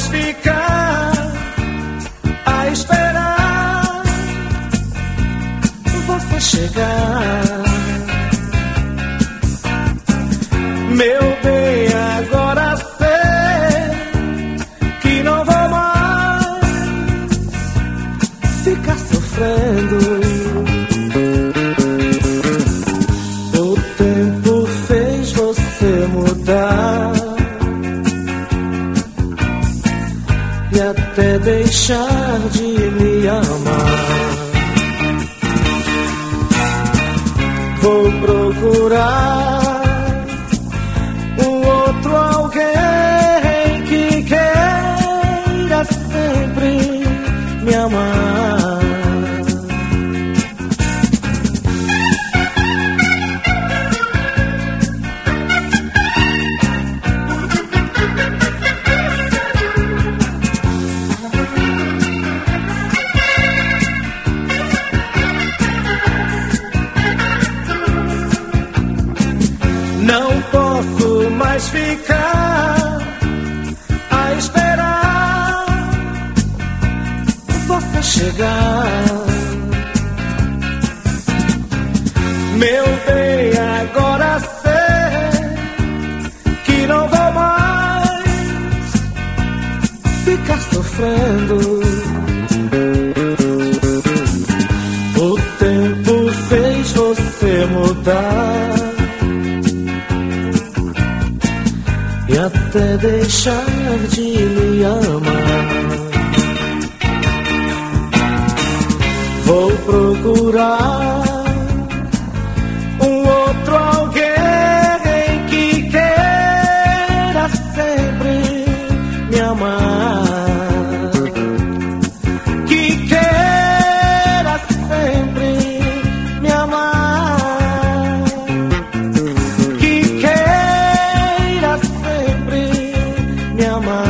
mais ficar a esperar você chegar. Meu bem, agora sei que não vou mais ficar sofrendo. E até deixar de me amar. Vou procurar chegar. Meu bem, agora sei que não vou mais ficar sofrendo. O tempo fez você mudar. e até deixar de lhe amar. my